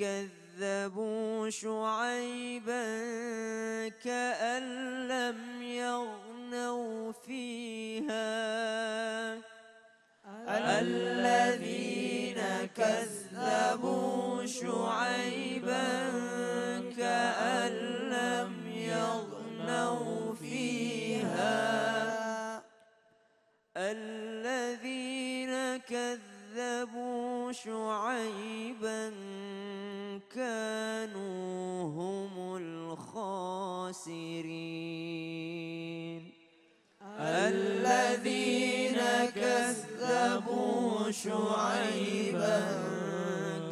كذبوا شعيبا كأن لم يغنوا فيها. الذين كذبوا شعيبا كأن لم يغنوا فيها. الذين كذبوا شعيبا الخاسرين الذين كذبوا شعيبا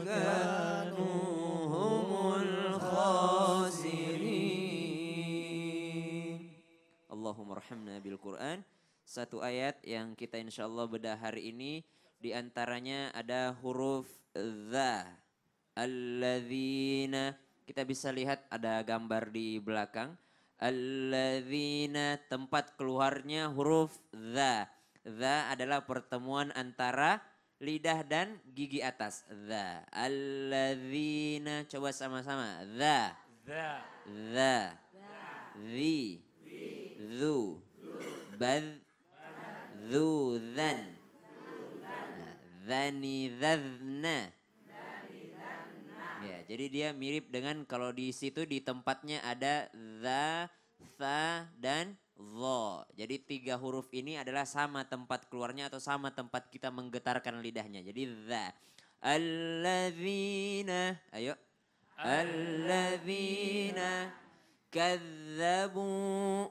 كانوا هم الخاسرين اللهم ارحمنا بالقرآن satu ayat yang kita insya Allah bedah hari ini di antaranya ada huruf za alladzina kita bisa lihat ada gambar di belakang. Alladzina tempat keluarnya huruf za za adalah pertemuan antara lidah dan gigi atas. Dha. Alladzina coba sama-sama. za za za zi zu bad. Zu zan nah, zani zazna jadi dia mirip dengan kalau di situ di tempatnya ada za, tha, dan zo. Jadi tiga huruf ini adalah sama tempat keluarnya atau sama tempat kita menggetarkan lidahnya. Jadi za. Alladzina, ayo. Alladzina kadzabu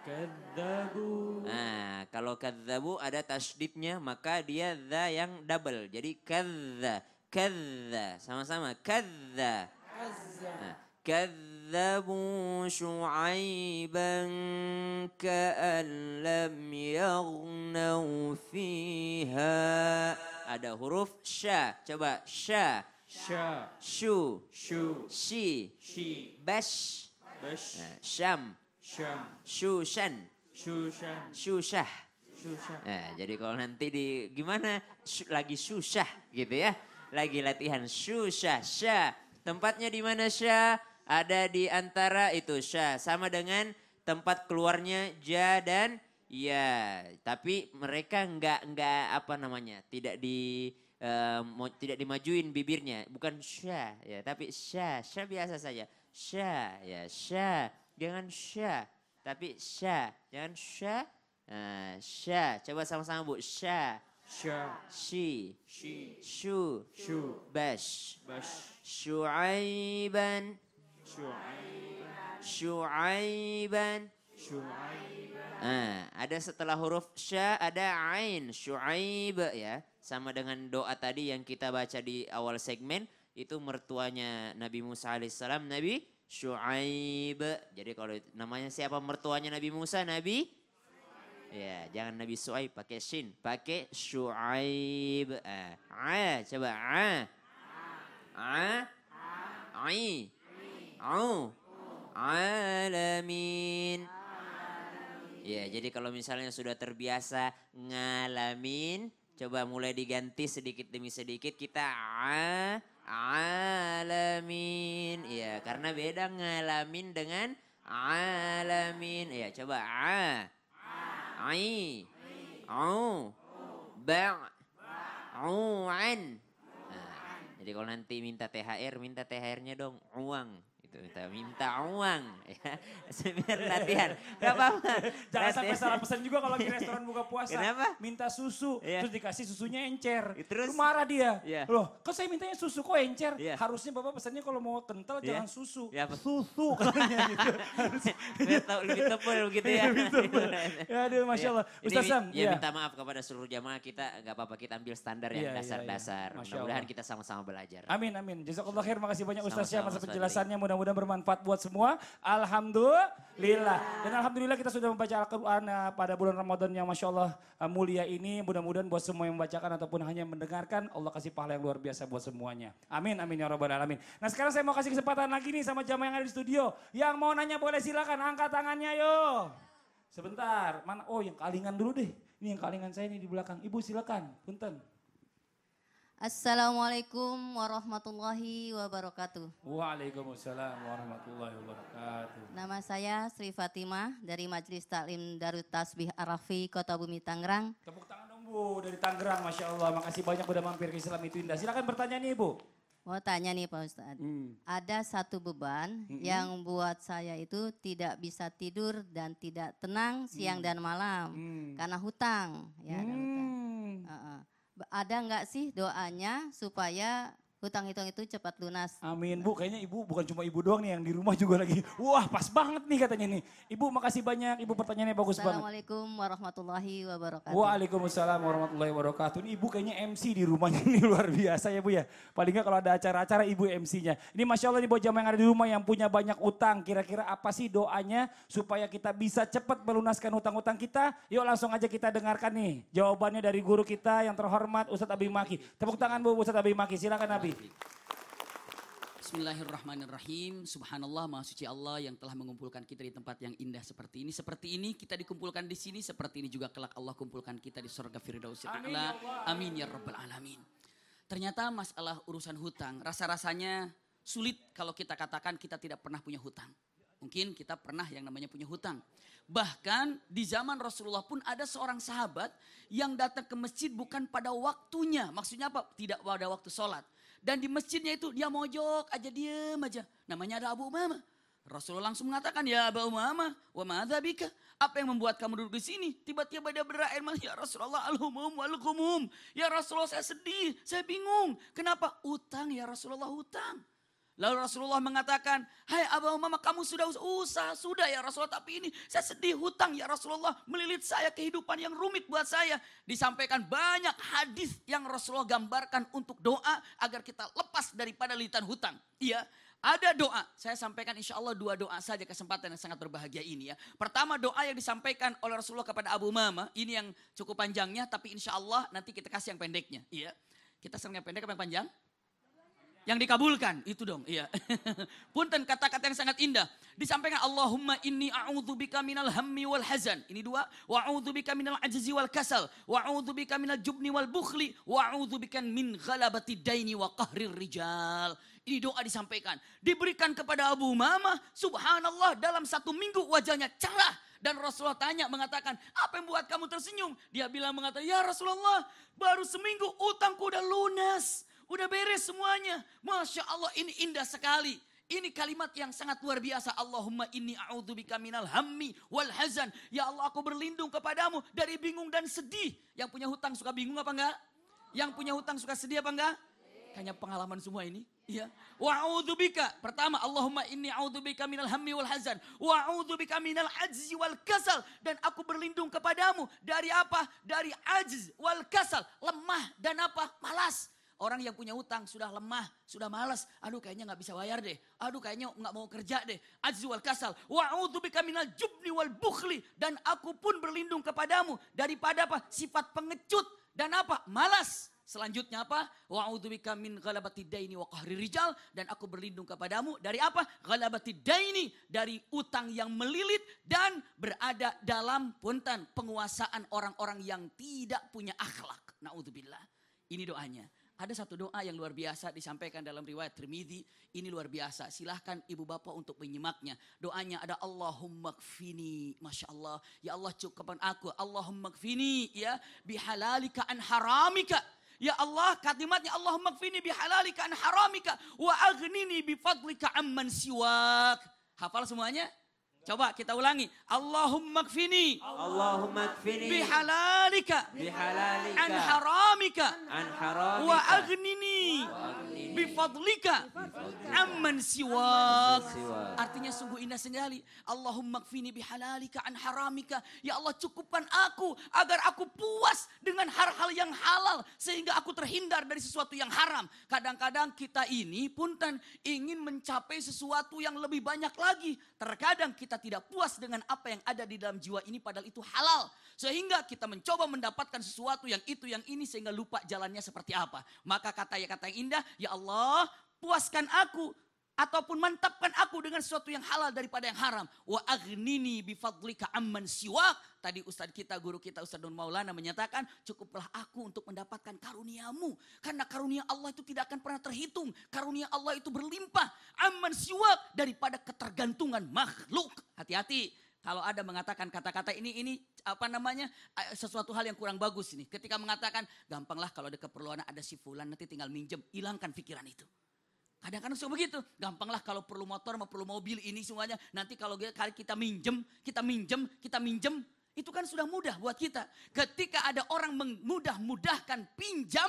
Kadzabu. Nah, kalau kadzabu ada tasdidnya maka dia za yang double. Jadi kadza, kadza. Sama-sama. Nah, kadzabu syu'aiban ka'an lam yaghnau fiha. Ada huruf sya. Coba sya, Sya. syu, Shu. shi, Shi. bash, Bash. nah, syam, Syam. syushan, Shushan. syushah. Shushan. Nah, jadi kalau nanti di gimana lagi susah gitu ya. Lagi latihan susah, syah. Tempatnya di mana syah? Ada di antara itu syah sama dengan tempat keluarnya ja dan ya. Tapi mereka enggak enggak apa namanya? Tidak di mo- tidak dimajuin bibirnya, bukan syah ya, tapi syah, syah biasa saja. Syah ya, syah. Jangan syah, tapi syah. Jangan syah. Nah, syah. Coba sama-sama Bu. Syah. Sya. Shi. Shi. Shu. Shu. Bash. Bash. Shu'aiban. Syu'aiban. Shu'aiban. Nah, ada setelah huruf sya ada ain. Syu'aib ya. Sama dengan doa tadi yang kita baca di awal segmen. Itu mertuanya Nabi Musa alaihissalam. Nabi Syu'aib. Jadi kalau namanya siapa mertuanya Nabi Musa? Nabi Ya, jangan Nabi Su'aib pakai shin, pakai Syu'aib. Ah, a, coba a. A. Ai. Au. Alamin. Ya, jadi kalau misalnya sudah terbiasa ngalamin, coba mulai diganti sedikit demi sedikit kita a alamin. Ya, karena beda ngalamin dengan alamin. Ya, coba a. Ai. Au. Ba. Uan. Nah, jadi kalau nanti minta THR, minta THR-nya dong uang. Gitu, minta, minta uang. Ya. Biar latihan. Gak apa-apa. Jangan sampai salah pesan juga kalau di restoran buka puasa. Kenapa? Minta susu, Iya. terus dikasih susunya encer. Terus? Lu marah dia. Iya. Loh, kok saya mintanya susu kok encer? Iya. Harusnya Bapak pesannya kalau mau kental Iya. jangan susu. Ya, apa? Susu katanya gitu. Biar tahu lebih tebal gitu ya. Lebih tebal. Ya, aduh, Masya Allah. Ini Ustaz Sam, ya iya. minta maaf kepada seluruh jamaah kita, nggak apa-apa kita ambil standar Iya, yang iya, dasar-dasar. iya. Mudah-mudahan kita sama-sama belajar. Amin, amin. Jazakallah khair. Makasih banyak Ustaz Sama-sama, atas penjelasannya. Mudah-mudahan bermanfaat buat semua. Alhamdulillah. Dan Alhamdulillah kita sudah membaca Al-Quran eh, pada bulan Ramadan yang Masya Allah eh, mulia ini. Mudah-mudahan buat semua yang membacakan ataupun hanya mendengarkan. Allah kasih pahala yang luar biasa buat semuanya. Amin, amin ya Rabbal Alamin. Nah sekarang saya mau kasih kesempatan lagi nih sama jamaah yang ada di studio. Yang mau nanya boleh silakan angkat tangannya yo. Sebentar, mana? Oh yang kalingan dulu deh. Ini yang kalingan saya nih di belakang. Ibu silakan, punten. Assalamualaikum warahmatullahi wabarakatuh. Waalaikumsalam warahmatullahi wabarakatuh. Nama saya Sri Fatimah dari Majelis Taklim Darut Tasbih Arafi Kota Bumi Tangerang. Tepuk tangan dong Bu dari Tangerang, Masya Allah. Makasih banyak udah mampir ke Islam itu indah. Silakan bertanya nih Bu. Mau tanya nih Pak Ustadz. Ada satu beban yang buat saya itu tidak bisa tidur dan tidak tenang siang dan malam karena hutang. Ya, hutang. Hmm. Ada nggak sih doanya supaya hutang hitung itu cepat lunas? Amin Bu, kayaknya Ibu bukan cuma Ibu doang nih yang di rumah juga lagi. Wah pas banget nih katanya nih. Ibu makasih banyak, Ibu pertanyaannya bagus banget. Assalamualaikum warahmatullahi wabarakatuh. Waalaikumsalam warahmatullahi wabarakatuh. Ini Ibu kayaknya MC di rumahnya ini luar biasa ya Bu ya. Paling nggak kalau ada acara-acara Ibu MC-nya. Ini Masya Allah nih buat jamaah yang ada di rumah yang punya banyak utang. Kira-kira apa sih doanya supaya kita bisa cepat melunaskan utang-utang kita? Yuk langsung aja kita dengarkan nih. Jawabannya dari guru kita yang terhormat Ustadz Abi Maki. Tepuk tangan Bu Ustadz Abi Maki. Silakan Abi. Bismillahirrahmanirrahim. Subhanallah, Maha Suci Allah yang telah mengumpulkan kita di tempat yang indah seperti ini. Seperti ini kita dikumpulkan di sini, seperti ini juga kelak Allah kumpulkan kita di surga A'la. ya Allah. Amin ya rabbal alamin. Ternyata masalah urusan hutang, rasa-rasanya sulit kalau kita katakan kita tidak pernah punya hutang. Mungkin kita pernah yang namanya punya hutang. Bahkan di zaman Rasulullah pun ada seorang sahabat yang datang ke masjid bukan pada waktunya. Maksudnya apa? Tidak pada waktu sholat. Dan di masjidnya itu dia mojok aja diem aja. Namanya ada Abu Umamah. Rasulullah langsung mengatakan, ya Abu Umamah, wa ma'adha bika? Apa yang membuat kamu duduk di sini? Tiba-tiba dia berair mata, ya Rasulullah al-humum wal-humum. Ya Rasulullah saya sedih, saya bingung. Kenapa? Utang ya Rasulullah, utang. Lalu Rasulullah mengatakan, hai Abu Umamah kamu sudah us- usaha, sudah ya Rasulullah. Tapi ini saya sedih hutang ya Rasulullah. Melilit saya kehidupan yang rumit buat saya. Disampaikan banyak hadis yang Rasulullah gambarkan untuk doa agar kita lepas daripada lilitan hutang. Iya, ada doa. Saya sampaikan insya Allah dua doa saja kesempatan yang sangat berbahagia ini ya. Pertama doa yang disampaikan oleh Rasulullah kepada Abu Umamah. Ini yang cukup panjangnya tapi insya Allah nanti kita kasih yang pendeknya. Iya. Kita sering yang pendek apa yang panjang? Yang dikabulkan, itu dong, iya. Punten kata-kata yang sangat indah. Disampaikan Allahumma inni a'udzubika minal hammi wal hazan. Ini dua. Wa a'udzubika minal ajzi wal kasal. Wa a'udzubika minal jubni wal bukhli. Wa min ghalabati daini wa qahrir rijal. Ini doa disampaikan. Diberikan kepada Abu Umamah. Subhanallah dalam satu minggu wajahnya cerah. Dan Rasulullah tanya mengatakan, apa yang buat kamu tersenyum? Dia bilang mengatakan, ya Rasulullah baru seminggu utangku udah lunas. Udah beres semuanya. Masya Allah ini indah sekali. Ini kalimat yang sangat luar biasa. Allahumma inni a'udzubika minal hammi wal hazan. Ya Allah aku berlindung kepadamu dari bingung dan sedih. Yang punya hutang suka bingung apa enggak? Yang punya hutang suka sedih apa enggak? Kayaknya pengalaman semua ini. Iya. Wa a'udzubika. Pertama, Allahumma inni a'udzubika minal hammi wal hazan. Wa a'udzubika minal ajzi wal kasal. Dan aku berlindung kepadamu dari apa? Dari ajz wal kasal. Lemah dan apa? Malas. Orang yang punya utang sudah lemah, sudah malas. Aduh kayaknya nggak bisa bayar deh. Aduh kayaknya nggak mau kerja deh. Ajzi wal kasal. Wa minal jubni wal bukhli. Dan aku pun berlindung kepadamu daripada apa? Sifat pengecut dan apa? Malas. Selanjutnya apa? Wa a'udzubika min ghalabati daini wa qahri rijal dan aku berlindung kepadamu dari apa? Ghalabati daini dari utang yang melilit dan berada dalam punten penguasaan orang-orang yang tidak punya akhlak. Naudzubillah. Ini doanya. Ada satu doa yang luar biasa disampaikan dalam riwayat Tirmidzi. Ini luar biasa. Silahkan ibu bapak untuk menyimaknya. Doanya ada Allahumma kfini. Masya Allah. Ya Allah cukupkan aku. Allahumma kfini. Ya. Bihalalika an haramika. Ya Allah, kalimatnya Allahumma kfini bihalalika an haramika wa aghnini bifadlika amman siwak. Hafal semuanya? Coba kita ulangi. Allahumma kfini Allahumma kfini bihalalika bihalalika an haramika an haramika wa aghnini bifadlika amman siwak. siwak. Artinya sungguh indah sekali. Allahumma kfini bihalalika an haramika. Ya Allah cukupkan aku agar aku puas dengan hal-hal yang halal. Sehingga aku terhindar dari sesuatu yang haram. Kadang-kadang kita ini punten ingin mencapai sesuatu yang lebih banyak lagi. Terkadang kita tidak puas dengan apa yang ada di dalam jiwa ini padahal itu halal. Sehingga kita mencoba mendapatkan sesuatu yang itu yang ini sehingga lupa jalannya seperti apa. Maka kata ya kata yang indah, ya Allah puaskan aku ataupun mantapkan aku dengan sesuatu yang halal daripada yang haram. Wa aghnini bifadlika amman siwak. Tadi Ustadz kita, guru kita Ustadz Don Maulana menyatakan cukuplah aku untuk mendapatkan karuniamu. Karena karunia Allah itu tidak akan pernah terhitung. Karunia Allah itu berlimpah. Amman siwak daripada ketergantungan makhluk. Hati-hati. Kalau ada mengatakan kata-kata ini, ini apa namanya eh, sesuatu hal yang kurang bagus ini. Ketika mengatakan gampanglah kalau ada keperluan ada si fulan nanti tinggal minjem. Hilangkan pikiran itu. Kadang-kadang suka begitu. Gampanglah kalau perlu motor, mau perlu mobil ini semuanya. Nanti kalau kali kita minjem, kita minjem, kita minjem. Itu kan sudah mudah buat kita. Ketika ada orang memudah-mudahkan pinjam,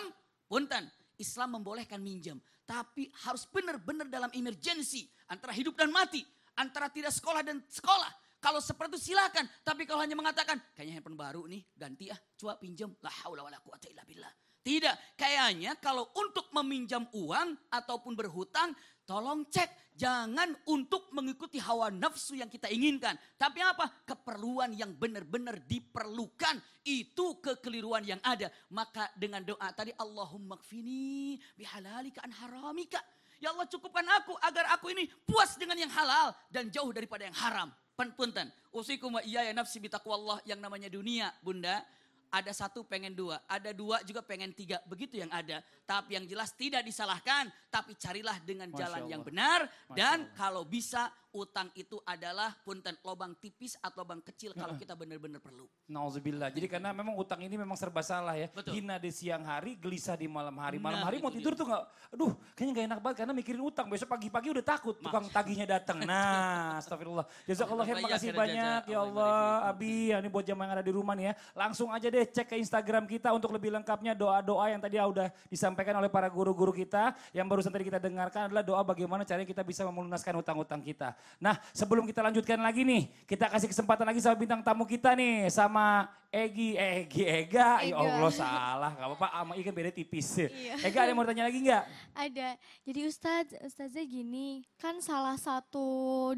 punten. Islam membolehkan minjam. Tapi harus benar-benar dalam emergency. Antara hidup dan mati. Antara tidak sekolah dan sekolah. Kalau seperti itu silakan. Tapi kalau hanya mengatakan, kayaknya handphone baru nih, ganti ah, coba pinjam. La haula wala quwata illa billah. Tidak, kayaknya kalau untuk meminjam uang ataupun berhutang, tolong cek. Jangan untuk mengikuti hawa nafsu yang kita inginkan. Tapi apa? Keperluan yang benar-benar diperlukan. Itu kekeliruan yang ada. Maka dengan doa tadi, Allahumma kfini bihalalika an haramika. Ya Allah cukupkan aku agar aku ini puas dengan yang halal dan jauh daripada yang haram. Punten, usikum wa iya ya nafsi bitaqwallah yang namanya dunia, Bunda ada satu pengen dua, ada dua juga pengen tiga, begitu yang ada. Tapi yang jelas tidak disalahkan, tapi carilah dengan Masya jalan Allah. yang benar. Masya Dan Allah. kalau bisa utang itu adalah punten lobang tipis atau lobang kecil kalau kita benar-benar perlu. Nauzubillah. Jadi karena memang utang ini memang serba salah ya. Betul. Hina di siang hari, gelisah di malam hari. Malam Nah, hari mau tidur tuh nggak, aduh kayaknya nggak enak banget karena mikirin utang. Besok pagi-pagi udah takut tukang tagihnya datang. Nah, astagfirullah. Jazakallah khair, makasih banyak ya Allah Allah. Abi, ya ini buat jamaah yang ada di rumah nih ya. Langsung aja deh cek ke Instagram kita untuk lebih lengkapnya doa-doa yang tadi udah disampaikan oleh para guru-guru kita. Yang barusan tadi kita dengarkan adalah doa bagaimana caranya kita bisa melunaskan utang-utang kita. Nah, sebelum kita lanjutkan lagi nih, kita kasih kesempatan lagi sama bintang tamu kita nih, sama Egi, eh, Egi, Ega, ya Ega. Allah salah, gak apa-apa, sama Ega beda tipis. Iya. Ega ada yang mau tanya lagi nggak? Ada. Jadi Ustadz, Ustazah gini, kan salah satu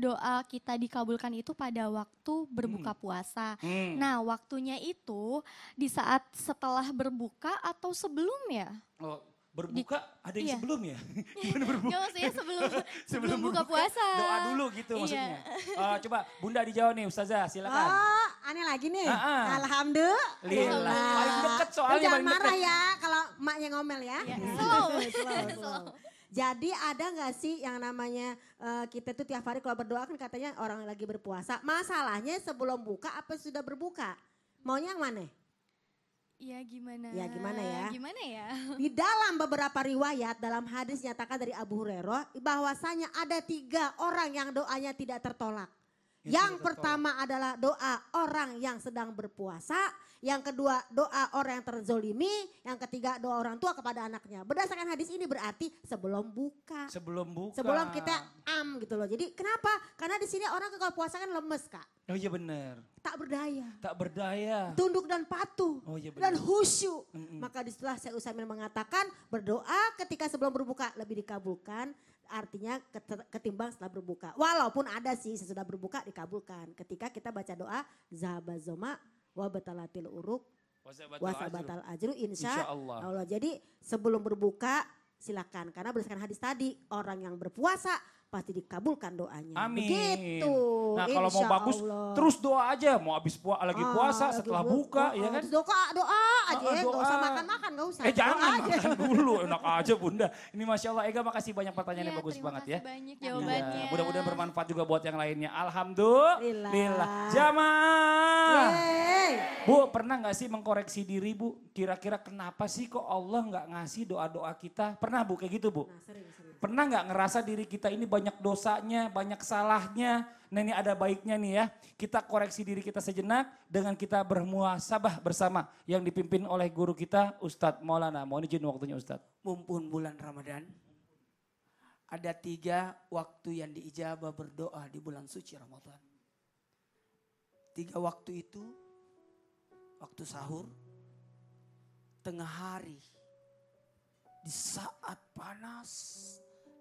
doa kita dikabulkan itu pada waktu berbuka puasa. Hmm. Nah, waktunya itu di saat setelah berbuka atau sebelum ya? Oh, berbuka ada yang iya. sebelum ya? Gimana berbuka? Maksudnya sebelum sebelum buka puasa. Doa dulu gitu Iya. maksudnya. Eh, coba Bunda dijawab nih Ustazah silakan. Oh, aneh lagi nih. Ah, ah. Alhamdulillah. Paling deket soalnya Lu jangan marah deket. ya kalau emaknya ngomel ya. Iya, slow. Slow, slow. Jadi ada nggak sih yang namanya eh, kita tuh tiap hari kalau berdoa kan katanya orang lagi berpuasa. Masalahnya sebelum buka apa sudah berbuka? Maunya yang mana? Iya gimana? Ya, gimana ya? Gimana ya? Di dalam beberapa riwayat dalam hadis nyatakan dari Abu Hurairah bahwasanya ada tiga orang yang doanya tidak tertolak. Yang pertama adalah doa orang yang sedang berpuasa, yang kedua doa orang yang terzolimi, yang ketiga doa orang tua kepada anaknya. Berdasarkan hadis ini berarti sebelum buka, Sebelum buka. sebelum kita am gitu loh. Jadi kenapa? Karena di sini orang kalau puasa kan lemes kak, Oh iya benar. tak berdaya, Tak berdaya. tunduk dan patuh Oh iya dan benar. khusyuk. Mm-mm. Maka di situlah saya Usamin mengatakan berdoa ketika sebelum berbuka lebih dikabulkan. Artinya ket- ketimbang setelah berbuka. Walaupun ada sih sesudah berbuka dikabulkan. Ketika kita baca doa zahabazoma wa batalatil uruk wa sabatal ajru insya Insya Allah. Allah. Jadi sebelum berbuka silakan karena berdasarkan hadis tadi orang yang berpuasa pasti dikabulkan doanya. Amin. Begitu. Nah kalau mau insya bagus Allah. terus doa aja. Mau habis pua, lagi Ah, puasa lagi setelah bu- buka oh, ya kan. Doa, doa aja Ah, ya, nggak usah doa. makan-makan, nggak usah. Eh jangan Doa aja. makan dulu, enak aja bunda. Ini Masya Allah Ega makasih banyak pertanyaannya Iya, bagus terima banget kasih ya. banyak Iya, jawabannya. Mudah-mudahan bermanfaat juga buat yang lainnya. Alhamdulillah. Lillah. Jamaah. Yeay. Bu pernah nggak sih mengkoreksi diri bu? Kira-kira kenapa sih kok Allah nggak ngasih doa-doa kita? Pernah bu kayak gitu bu? Nah, sering, sering. Pernah nggak ngerasa diri kita ini banyak dosanya, banyak salahnya? Nah ini ada baiknya nih ya. Kita koreksi diri kita sejenak dengan kita bermuasabah bersama. Yang dipimpin oleh guru kita Ustadz Maulana. Mohon izin waktunya Ustadz. mumpun bulan Ramadan. Ada tiga waktu yang diijabah berdoa di bulan suci Ramadan. Tiga waktu itu, waktu sahur, tengah hari, di saat panas,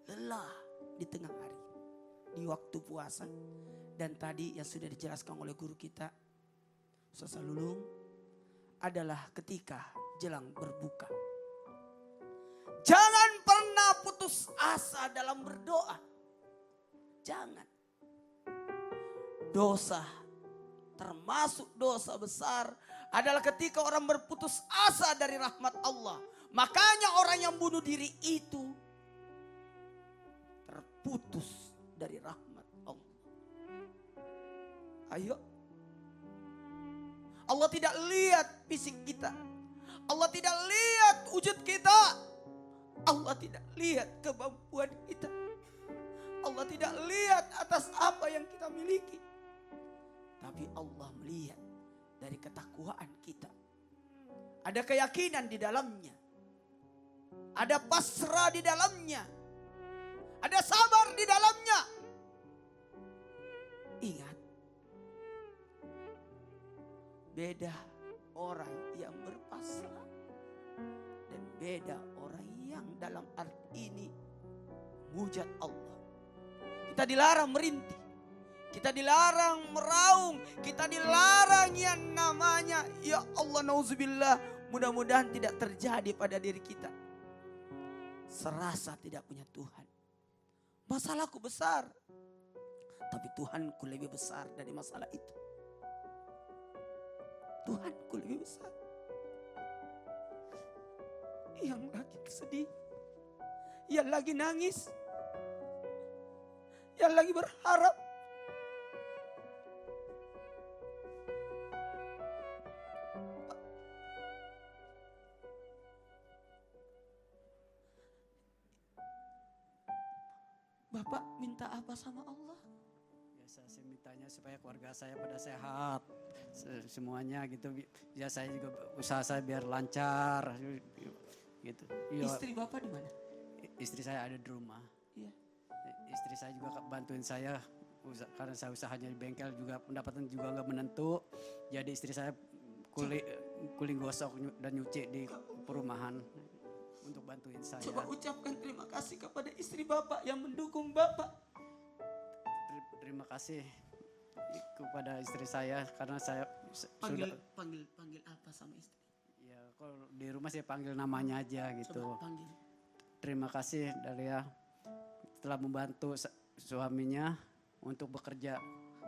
lelah di tengah hari, di waktu puasa. Dan tadi yang sudah dijelaskan oleh guru kita, Ustaz Lulung, adalah ketika jelang berbuka. Jangan pernah putus asa dalam berdoa. Jangan. Dosa, termasuk dosa besar adalah ketika orang berputus asa dari rahmat Allah. Makanya orang yang bunuh diri itu terputus dari rahmat Allah. Ayo. Allah tidak lihat fisik kita. Allah tidak lihat wujud kita. Allah tidak lihat kemampuan kita. Allah tidak lihat atas apa yang kita miliki. Tapi Allah melihat dari ketakwaan kita. Ada keyakinan di dalamnya. Ada pasrah di dalamnya. Ada sabar di dalamnya. Ingat. Beda orang yang berpasrah dan beda orang yang dalam arti ini mujat Allah. Kita dilarang merintih. Kita dilarang meraung. Kita dilarang yang namanya ya Allah nauzubillah. Mudah-mudahan tidak terjadi pada diri kita. Serasa tidak punya Tuhan. Masalahku besar. Tapi Tuhanku lebih besar dari masalah itu. Tuhanku lebih besar. Yang lagi sedih. Yang lagi nangis. Yang lagi berharap. Allah? Biasa saya mintanya supaya keluarga saya pada sehat. Se- Semuanya gitu. Ya saya juga usaha saya biar lancar. Gitu. Iya, Istri Bapak di mana? istri saya ada di rumah. Iya. Istri saya juga bantuin saya karena saya usahanya di bengkel juga pendapatan juga nggak menentu. Jadi istri saya kuli kuling gosok dan nyuci di perumahan untuk bantuin saya. Coba ucapkan terima kasih kepada istri Bapak yang mendukung Bapak. Ter- Terima kasih kepada istri saya karena saya Panggil, sudah panggil, panggil apa sama istri? ya kalau di rumah saya panggil namanya aja gitu. Coba panggil. Terima kasih Dalia telah membantu suaminya untuk bekerja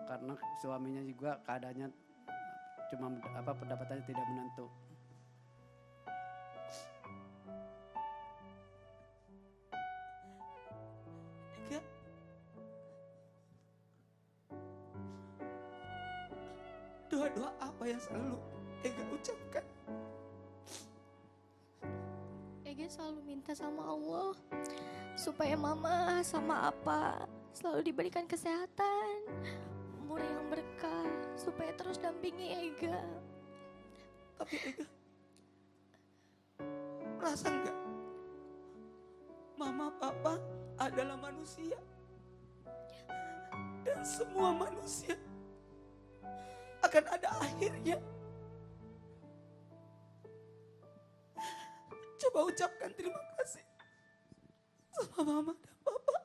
karena suaminya juga keadaannya cuma apa pendapatannya tidak menentu. Apa yang selalu Ega ucapkan? Ega selalu minta sama Allah supaya mama sama apa selalu diberikan kesehatan, umur yang berkah, supaya terus dampingi Ega. Tapi Ega merasa enggak? Mama papa adalah manusia. Dan semua manusia akan ada akhirnya. Coba ucapkan terima kasih sama mama dan papa.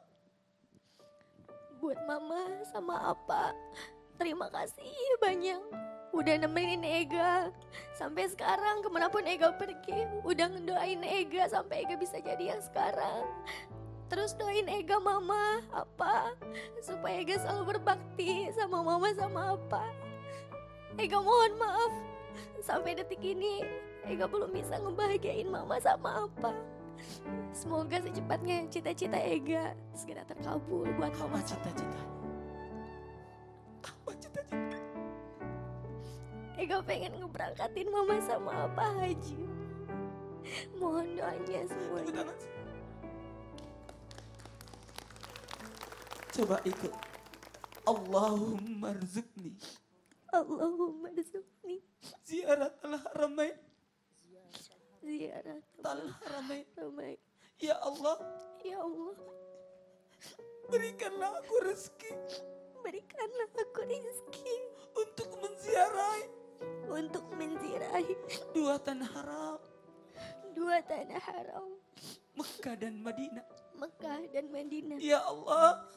Buat mama sama apa, terima kasih banyak. Udah nemenin Ega sampai sekarang ke mana pun Ega pergi, udah ngedoain Ega sampai Ega bisa jadi yang sekarang. Terus doain Ega mama apa supaya Ega selalu berbakti sama mama sama apa. Ega mohon maaf sampai detik ini Ega belum bisa ngebahagiain mama sama apa. Semoga secepatnya cita-cita Ega segera terkabul buat mama Apa cita-cita? Apa cita-cita? Ega pengen ngeberangkatin mama sama apa haji. Mohon doanya semuanya. Coba ikut. Allahumma rizukni Allahumma rizukni ziarat al-haramain ziarah al-haramain. Ramai. Ya Allah, Ya Allah, berikanlah aku rezeki. Berikanlah aku rezeki. Untuk menziarahi. Untuk menziarahi. Dua tanah haram, dua tanah haram, Mekah dan Madinah. Mekah dan Madinah. Ya Allah,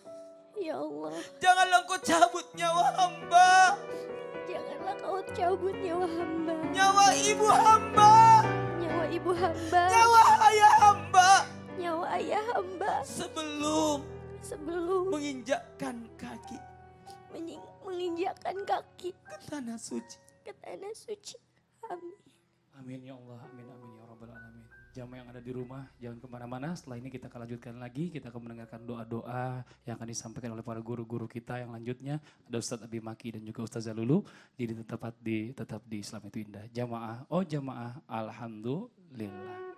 Ya Allah, janganlah kau cabut nyawa hamba, janganlah kau cabut nyawa hamba, nyawa ibu hamba, nyawa ibu hamba, nyawa ayah hamba nyawa ayah hamba sebelum sebelum menginjakkan kaki menying- menginjakkan kaki ke tanah suci. ke tanah suci. Amin. Amin ya Allah, amin amin ya. Jamaah yang ada di rumah, jangan ke mana-mana. Setelah ini kita akan lanjutkan lagi, kita akan mendengarkan doa-doa yang akan disampaikan oleh para guru-guru kita yang lanjutnya. Ada Ustadz Abi Maki dan juga Ustazah Lulu. Jadi tetap di tetap di Islam itu indah. Jamaah, oh jamaah, Alhamdulillah.